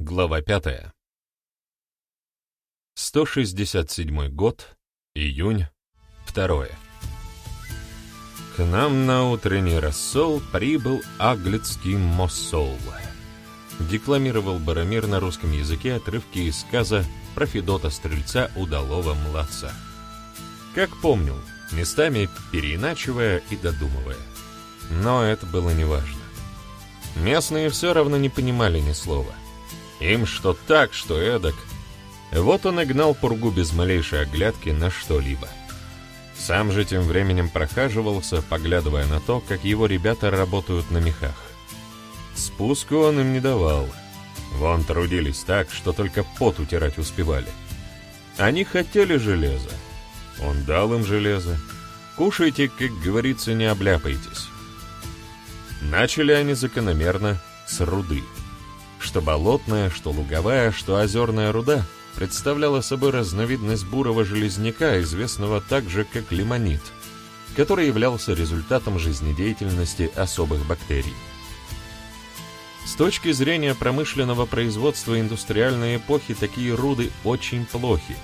Глава пятая. 167 год, июнь, второе. К нам на утренний рассол прибыл аглицкий моссол. Декламировал Барамир на русском языке отрывки из сказа про Федота Стрельца Удалого Младца. Как помнил, местами переиначивая и додумывая. Но это было неважно. Местные все равно не понимали ни слова. Им что так, что эдак. Вот он и гнал пургу без малейшей оглядки на что-либо. Сам же тем временем прохаживался, поглядывая на то, как его ребята работают на мехах. Спуску он им не давал. Вон трудились так, что только пот утирать успевали. Они хотели железа. Он дал им железо. Кушайте, как говорится, не обляпайтесь. Начали они закономерно с руды. Что болотная, что луговая, что озерная руда представляла собой разновидность бурого железняка, известного также как лимонит, который являлся результатом жизнедеятельности особых бактерий. С точки зрения промышленного производства индустриальной эпохи такие руды очень плохи.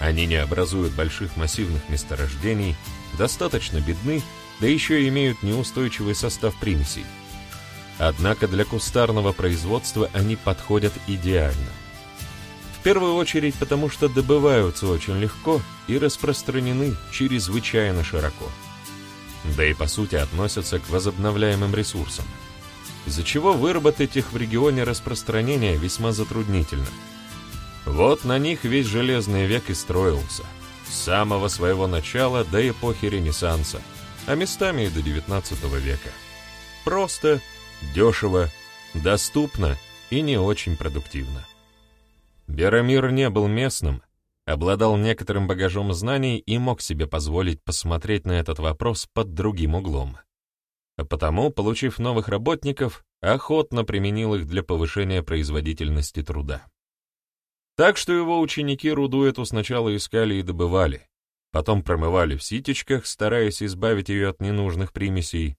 Они не образуют больших массивных месторождений, достаточно бедны да еще и имеют неустойчивый состав примесей. Однако для кустарного производства они подходят идеально. В первую очередь потому, что добываются очень легко и распространены чрезвычайно широко. Да и по сути относятся к возобновляемым ресурсам, из-за чего выработать их в регионе распространения весьма затруднительно. Вот на них весь железный век и строился, с самого своего начала до эпохи Ренессанса – а местами и до XIX века. Просто, дешево, доступно и не очень продуктивно. Берамир не был местным, обладал некоторым багажом знаний и мог себе позволить посмотреть на этот вопрос под другим углом. А потому, получив новых работников, охотно применил их для повышения производительности труда. Так что его ученики руду эту сначала искали и добывали, потом промывали в ситечках, стараясь избавить ее от ненужных примесей.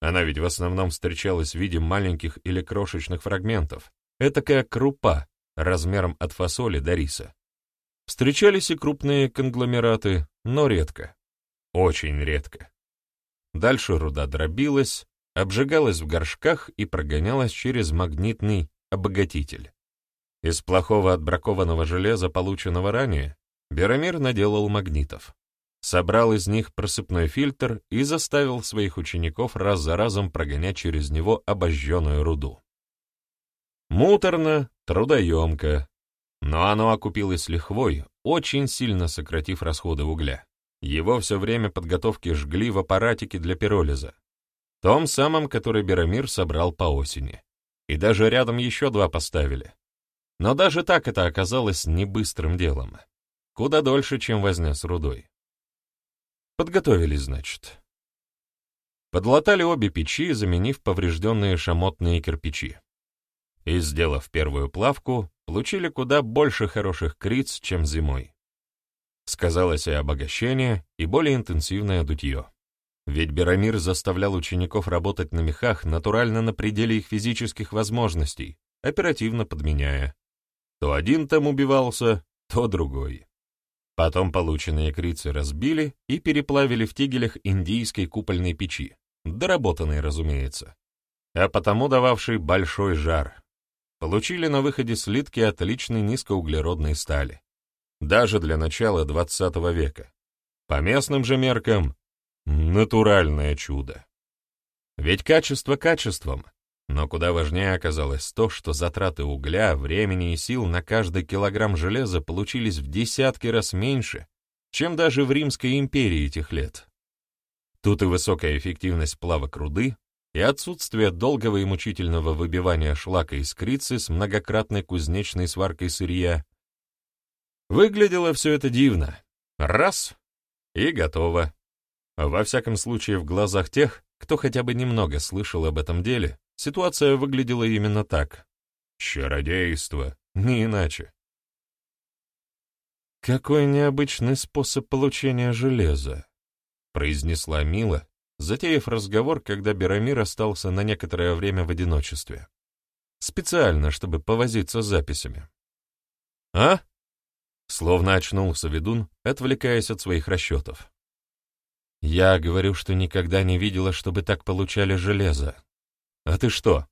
Она ведь в основном встречалась в виде маленьких или крошечных фрагментов, этакая крупа, размером от фасоли до риса. Встречались и крупные конгломераты, но редко. Очень редко. Дальше руда дробилась, обжигалась в горшках и прогонялась через магнитный обогатитель. Из плохого отбракованного железа, полученного ранее, Беромир наделал магнитов. Собрал из них просыпной фильтр и заставил своих учеников раз за разом прогонять через него обожженную руду. Муторно, трудоемко, но оно окупилось лихвой, очень сильно сократив расходы угля. Его все время подготовки жгли в аппаратике для пиролиза, том самом, который Беромир собрал по осени. И даже рядом еще два поставили. Но даже так это оказалось не быстрым делом. Куда дольше, чем возня с рудой. Подготовились, значит. Подлатали обе печи, заменив поврежденные шамотные кирпичи. И, сделав первую плавку, получили куда больше хороших криц, чем зимой. Сказалось и обогащение, и более интенсивное дутье. Ведь Берамир заставлял учеников работать на мехах натурально на пределе их физических возможностей, оперативно подменяя. То один там убивался, то другой. Потом полученные крицы разбили и переплавили в тигелях индийской купольной печи, доработанной, разумеется, а потому дававшей большой жар. Получили на выходе слитки отличной низкоуглеродной стали. Даже для начала 20 века. По местным же меркам — натуральное чудо. Ведь качество качеством, но куда важнее оказалось то, что затраты угля, времени и сил на каждый килограмм железа получились в десятки раз меньше, чем даже в Римской империи этих лет. Тут и высокая эффективность плавок руды, и отсутствие долгого и мучительного выбивания шлака из крицы с многократной кузнечной сваркой сырья. Выглядело все это дивно. Раз — и готово. Во всяком случае, в глазах тех, кто хотя бы немного слышал об этом деле, Ситуация выглядела именно так. Чародейство, не иначе. «Какой необычный способ получения железа», — произнесла Мила, затеяв разговор, когда Берамир остался на некоторое время в одиночестве. Специально, чтобы повозиться с записями. «А?» Словно очнулся ведун, отвлекаясь от своих расчетов. «Я говорю, что никогда не видела, чтобы так получали железо. А ты что,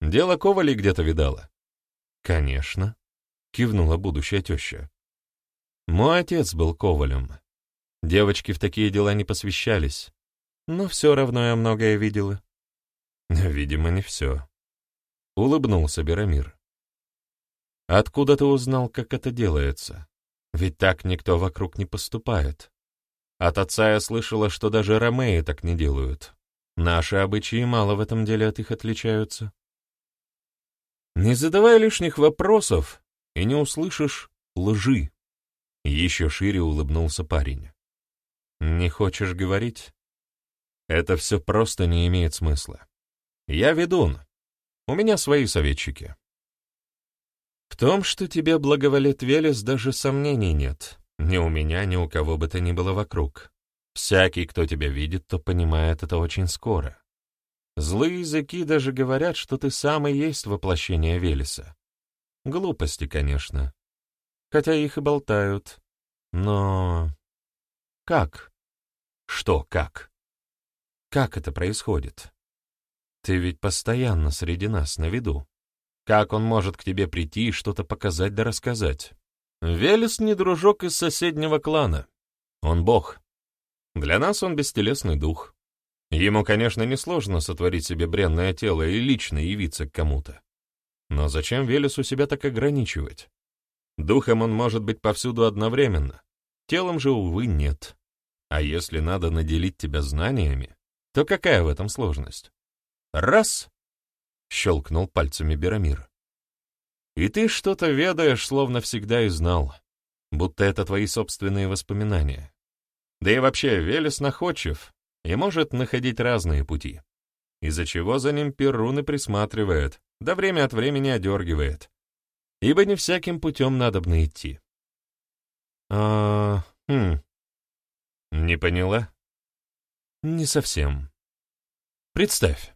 дело Ковали где-то видала?» «Конечно», — кивнула будущая теща. «Мой отец был ковалем. Девочки в такие дела не посвящались, но все равно я многое видела». «Видимо, не все», — улыбнулся Берамир. «Откуда ты узнал, как это делается? Ведь так никто вокруг не поступает. От отца я слышала, что даже ромеи так не делают. Наши обычаи мало в этом деле от их отличаются». Не задавай лишних вопросов, и не услышишь лжи. Еще шире улыбнулся парень. Не хочешь говорить? Это все просто не имеет смысла. Я ведун. У меня свои советчики. В том, что тебе благоволит Велес, даже сомнений нет. Ни у меня, ни у кого бы то ни было вокруг. Всякий, кто тебя видит, то понимает это очень скоро. Злые языки даже говорят, что ты сам и есть воплощение Велеса. Глупости, конечно. Хотя их и болтают. Но... Как? Что как? Как это происходит? Ты ведь постоянно среди нас на виду. Как он может к тебе прийти и что-то показать да рассказать? Велес не дружок из соседнего клана. Он бог. Для нас он бестелесный дух. Ему, конечно, несложно сотворить себе бренное тело и лично явиться к кому-то. Но зачем Велесу себя так ограничивать? Духом он может быть повсюду одновременно, телом же, увы, нет. А если надо наделить тебя знаниями, то какая в этом сложность? Раз — щелкнул пальцами Берамир. И ты что-то ведаешь, словно всегда и знал, будто это твои собственные воспоминания. Да и вообще, Велес находчив и может находить разные пути, из-за чего за ним Перун и присматривает, да время от времени одергивает, ибо не всяким путем надобно идти. А, хм, не поняла? Не совсем. Представь,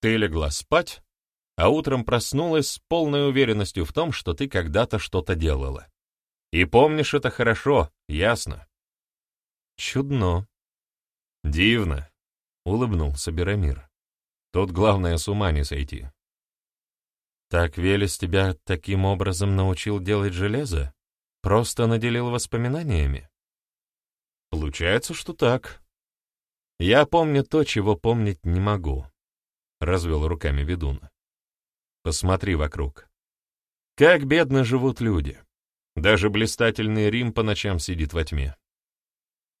ты легла спать, а утром проснулась с полной уверенностью в том, что ты когда-то что-то делала. И помнишь это хорошо, ясно. Чудно. Дивно, — улыбнулся Берамир. Тут главное с ума не сойти. Так Велес тебя таким образом научил делать железо? Просто наделил воспоминаниями? Получается, что так. Я помню то, чего помнить не могу, — развел руками ведун. Посмотри вокруг. Как бедно живут люди. Даже блистательный Рим по ночам сидит во тьме.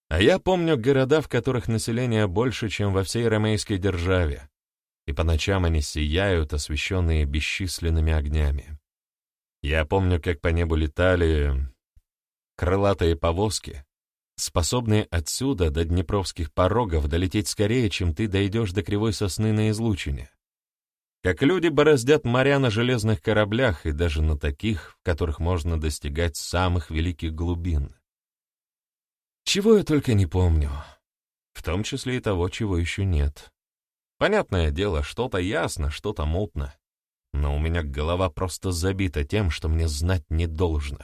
А я помню города, в которых население больше, чем во всей ромейской державе, и по ночам они сияют, освещенные бесчисленными огнями. Я помню, как по небу летали крылатые повозки, способные отсюда до днепровских порогов долететь скорее, чем ты дойдешь до кривой сосны на излучине. Как люди бороздят моря на железных кораблях и даже на таких, в которых можно достигать самых великих глубин. Чего я только не помню, в том числе и того, чего еще нет. Понятное дело, что-то ясно, что-то мутно. Но у меня голова просто забита тем, что мне знать не должно.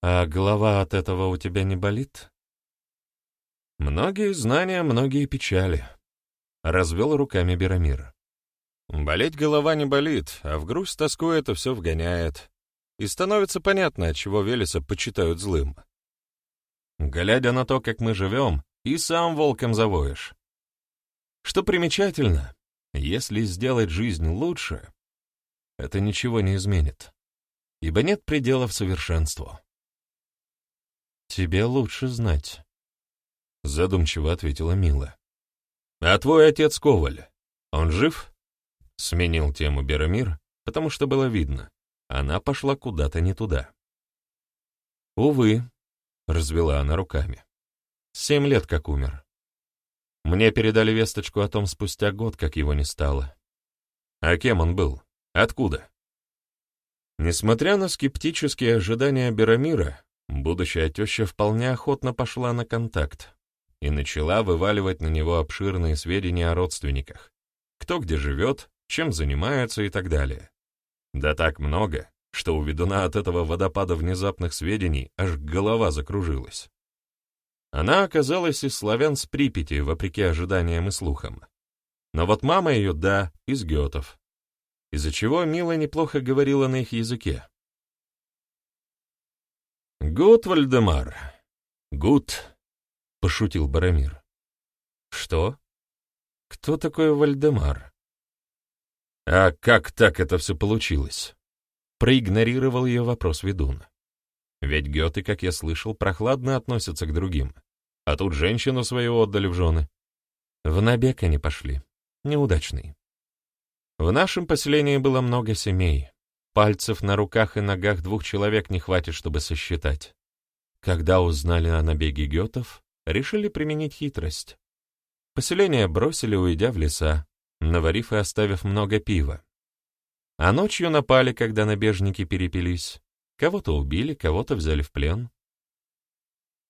А голова от этого у тебя не болит? Многие знания, многие печали. Развел руками Берамир. Болеть голова не болит, а в грусть тоску это все вгоняет. И становится понятно, от чего Велеса почитают злым. Глядя на то, как мы живем, и сам волком завоешь. Что примечательно, если сделать жизнь лучше, это ничего не изменит, ибо нет пределов совершенству. «Тебе лучше знать», — задумчиво ответила Мила. «А твой отец Коваль, он жив?» Сменил тему Берамир, потому что было видно, она пошла куда-то не туда. «Увы», — развела она руками. «Семь лет как умер. Мне передали весточку о том спустя год, как его не стало. А кем он был? Откуда? Несмотря на скептические ожидания Берамира, будущая теща вполне охотно пошла на контакт и начала вываливать на него обширные сведения о родственниках, кто где живет, чем занимаются и так далее. Да так много, что у ведуна от этого водопада внезапных сведений аж голова закружилась. Она оказалась из славян с Припяти, вопреки ожиданиям и слухам. Но вот мама ее, да, из гетов. Из-за чего Мила неплохо говорила на их языке. «Гуд, Вальдемар, гуд», — пошутил Барамир. «Что? Кто такой Вальдемар?» «А как так это все получилось?» Проигнорировал ее вопрос ведун. Ведь геты, как я слышал, прохладно относятся к другим. А тут женщину свою отдали в жены. В набег они пошли. Неудачный. В нашем поселении было много семей. Пальцев на руках и ногах двух человек не хватит, чтобы сосчитать. Когда узнали о набеге гетов, решили применить хитрость. Поселение бросили, уйдя в леса, наварив и оставив много пива. А ночью напали, когда набежники перепились. Кого-то убили, кого-то взяли в плен.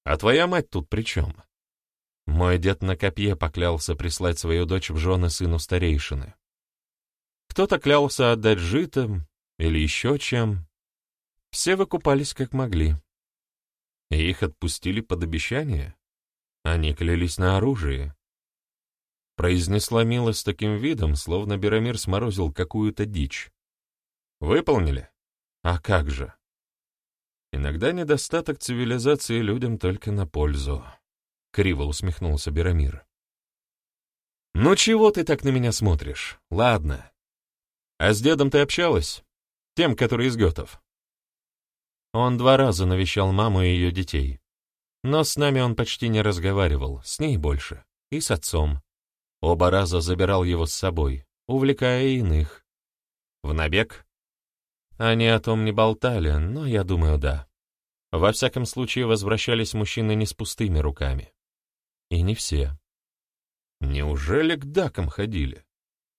А твоя мать тут при чем? Мой дед на копье поклялся прислать свою дочь в жены сыну старейшины. Кто-то клялся отдать житом или еще чем. Все выкупались как могли. И их отпустили под обещание. Они клялись на оружие. Произнесла Мила с таким видом, словно Берамир сморозил какую-то дичь. Выполнили? А как же? Иногда недостаток цивилизации людям только на пользу. Криво усмехнулся Берамир. «Ну чего ты так на меня смотришь? Ладно. А с дедом ты общалась? Тем, который из Гетов?» Он два раза навещал маму и ее детей. Но с нами он почти не разговаривал, с ней больше, и с отцом. Оба раза забирал его с собой, увлекая иных. В набег они о том не болтали, но я думаю, да. Во всяком случае, возвращались мужчины не с пустыми руками. И не все. Неужели к дакам ходили?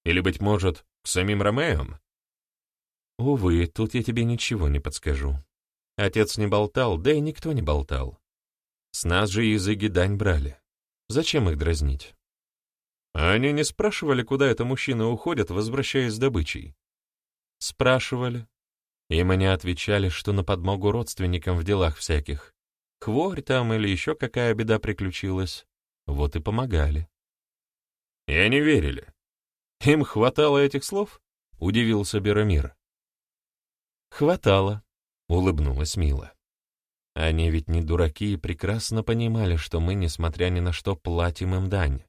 Или, быть может, к самим Ромеям? Увы, тут я тебе ничего не подскажу. Отец не болтал, да и никто не болтал. С нас же языки дань брали. Зачем их дразнить? они не спрашивали, куда это мужчины уходят, возвращаясь с добычей? Спрашивали, и мне отвечали, что на подмогу родственникам в делах всяких. Хворь там или еще какая беда приключилась. Вот и помогали. И они верили. Им хватало этих слов? Удивился Берамир. Хватало, улыбнулась Мила. Они ведь не дураки и прекрасно понимали, что мы, несмотря ни на что, платим им дань.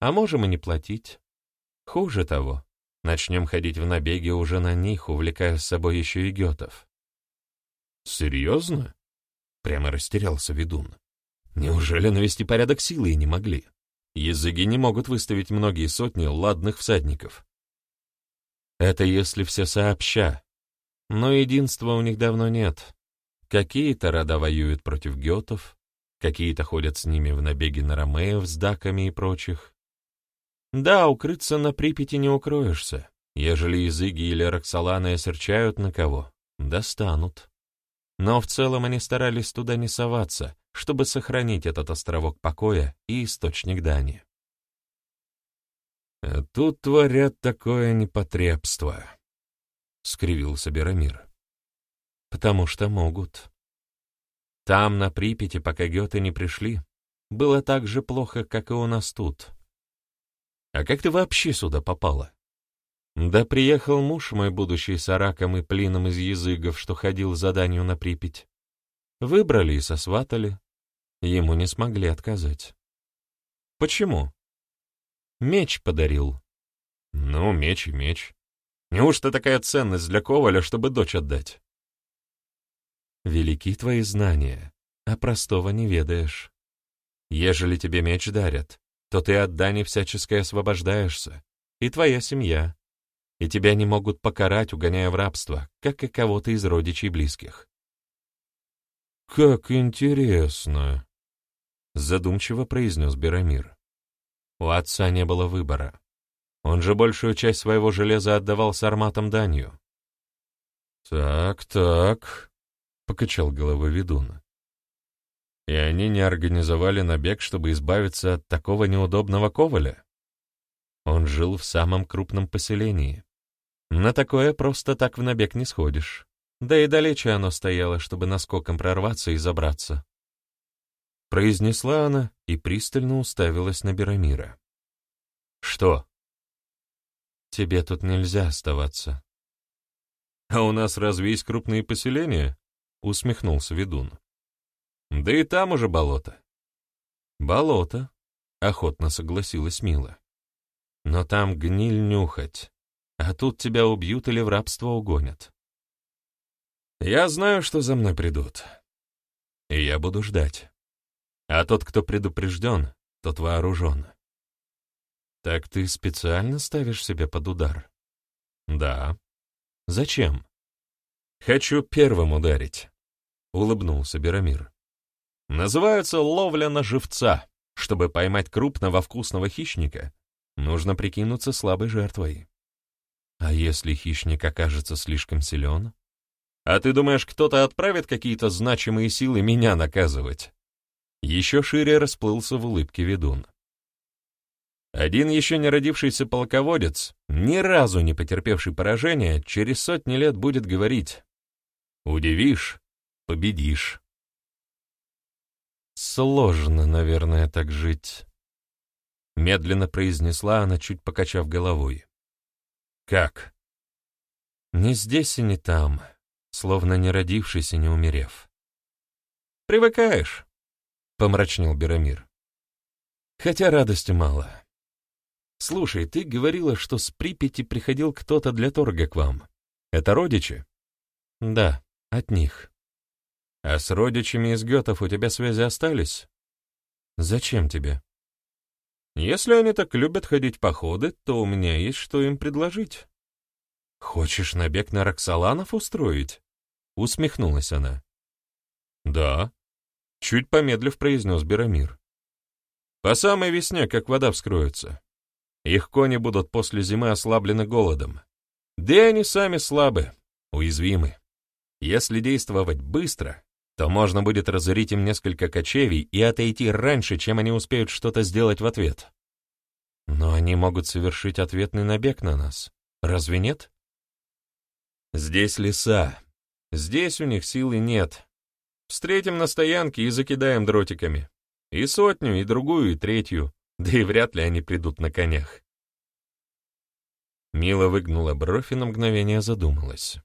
А можем и не платить. Хуже того, Начнем ходить в набеги уже на них, увлекая с собой еще и гетов. «Серьезно?» — прямо растерялся ведун. «Неужели навести порядок силы не могли? Языки не могут выставить многие сотни ладных всадников. Это если все сообща. Но единства у них давно нет. Какие-то рода воюют против гетов, какие-то ходят с ними в набеги на ромеев с даками и прочих. Да, укрыться на Припяти не укроешься. Ежели языги или Роксоланы осерчают на кого, достанут. Но в целом они старались туда не соваться, чтобы сохранить этот островок покоя и источник дани. «А тут творят такое непотребство», — скривился Берамир. «Потому что могут. Там, на Припяти, пока геты не пришли, было так же плохо, как и у нас тут. А как ты вообще сюда попала? Да приехал муж мой будущий с араком и плином из языгов, что ходил заданию на Припять. Выбрали и сосватали. Ему не смогли отказать. Почему? Меч подарил. Ну, меч и меч. Неужто такая ценность для Коваля, чтобы дочь отдать? Велики твои знания, а простого не ведаешь. Ежели тебе меч дарят, то ты от дани всяческой освобождаешься, и твоя семья, и тебя не могут покарать, угоняя в рабство, как и кого-то из родичей близких. «Как интересно!» — задумчиво произнес Берамир. У отца не было выбора. Он же большую часть своего железа отдавал сарматам данью. «Так, так», — покачал головой ведун. И они не организовали набег, чтобы избавиться от такого неудобного коваля? Он жил в самом крупном поселении. На такое просто так в набег не сходишь. Да и далече оно стояло, чтобы наскоком прорваться и забраться. Произнесла она и пристально уставилась на Берамира. «Что?» «Тебе тут нельзя оставаться». «А у нас разве есть крупные поселения?» — усмехнулся ведун. «Да и там уже болото». «Болото», — охотно согласилась Мила. «Но там гниль нюхать, а тут тебя убьют или в рабство угонят. Я знаю, что за мной придут, и я буду ждать. А тот, кто предупрежден, тот вооружен». «Так ты специально ставишь себя под удар?» «Да». «Зачем?» «Хочу первым ударить», — улыбнулся Берамир. «Называется ловля на живца. Чтобы поймать крупного вкусного хищника, нужно прикинуться слабой жертвой. А если хищник окажется слишком силен? А ты думаешь, кто-то отправит какие-то значимые силы меня наказывать?» Еще шире расплылся в улыбке ведун. Один еще не родившийся полководец, ни разу не потерпевший поражения, через сотни лет будет говорить «Удивишь, победишь». «Сложно, наверное, так жить», — медленно произнесла она, чуть покачав головой. «Как?» «Не здесь и не там, словно не родившись и не умерев». «Привыкаешь», — помрачнел Берамир. «Хотя радости мало». «Слушай, ты говорила, что с Припяти приходил кто-то для торга к вам. Это родичи?» «Да, от них». «А с родичами из Гетов у тебя связи остались?» «Зачем тебе?» «Если они так любят ходить походы, то у меня есть что им предложить». «Хочешь набег на Роксоланов устроить?» — усмехнулась она. «Да», — чуть помедлив произнес Берамир. «По самой весне, как вода вскроется. Их кони будут после зимы ослаблены голодом. Да и они сами слабы, уязвимы. Если действовать быстро, то можно будет разорить им несколько кочевий и отойти раньше, чем они успеют что-то сделать в ответ. Но они могут совершить ответный набег на нас. Разве нет? Здесь леса. Здесь у них силы нет. Встретим на стоянке и закидаем дротиками. И сотню, и другую, и третью. Да и вряд ли они придут на конях. Мила выгнула бровь и на мгновение задумалась.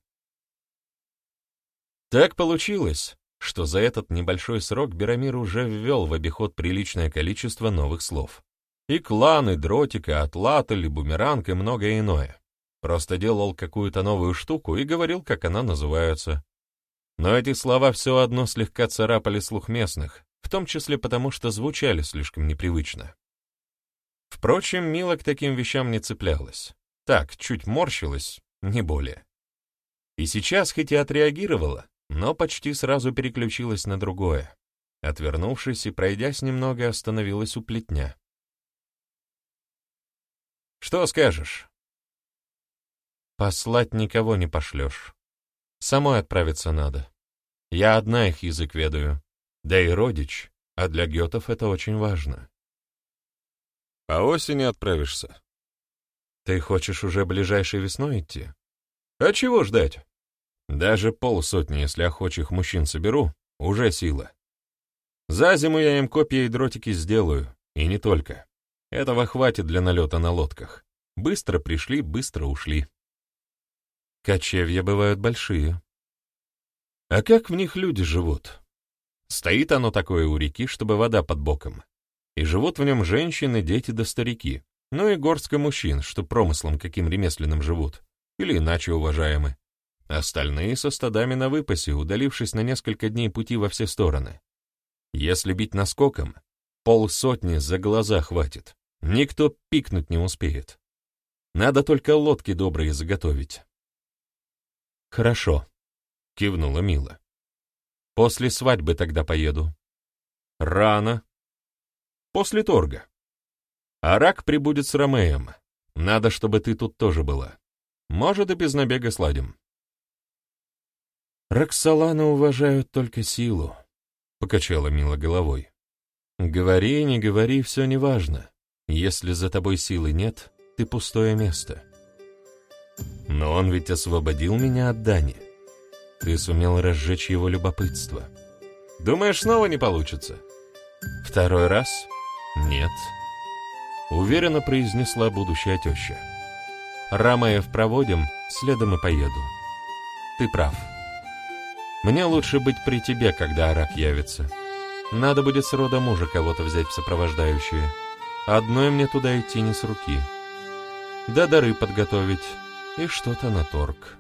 Так получилось, что за этот небольшой срок Берамир уже ввел в обиход приличное количество новых слов. И кланы, дротика, атлатль, бумеранг и многое иное. Просто делал какую-то новую штуку и говорил, как она называется. Но эти слова все одно слегка царапали слух местных, в том числе потому, что звучали слишком непривычно. Впрочем, Мила к таким вещам не цеплялась. Так, чуть морщилась, не более. И сейчас хоть и отреагировала, но почти сразу переключилась на другое. Отвернувшись и пройдясь немного, остановилась у плетня. «Что скажешь?» «Послать никого не пошлешь. Самой отправиться надо. Я одна их язык ведаю, да и родич, а для гетов это очень важно. По осени отправишься. Ты хочешь уже ближайшей весной идти? А чего ждать? Даже полсотни, если охочих мужчин соберу, уже сила. За зиму я им копья и дротики сделаю, и не только. Этого хватит для налета на лодках. Быстро пришли, быстро ушли. Кочевья бывают большие. А как в них люди живут? Стоит оно такое у реки, чтобы вода под боком и живут в нем женщины, дети да старики, ну и горстка мужчин, что промыслом каким ремесленным живут, или иначе уважаемы. Остальные со стадами на выпасе, удалившись на несколько дней пути во все стороны. Если бить наскоком, полсотни за глаза хватит, никто пикнуть не успеет. Надо только лодки добрые заготовить. «Хорошо», — кивнула Мила. «После свадьбы тогда поеду». «Рано», После торга. А рак прибудет с Ромеем. Надо, чтобы ты тут тоже была. Может, и без набега сладим. Роксолана уважают только силу, — покачала Мила головой. Говори, не говори, все неважно. Если за тобой силы нет, ты пустое место. Но он ведь освободил меня от Дани. Ты сумел разжечь его любопытство. Думаешь, снова не получится? Второй раз? Нет. Уверенно произнесла будущая теща. Рамаев проводим, следом и поеду. Ты прав. Мне лучше быть при тебе, когда Арак явится. Надо будет с рода мужа кого-то взять в сопровождающие. Одной мне туда идти не с руки. Да дары подготовить и что-то на торг.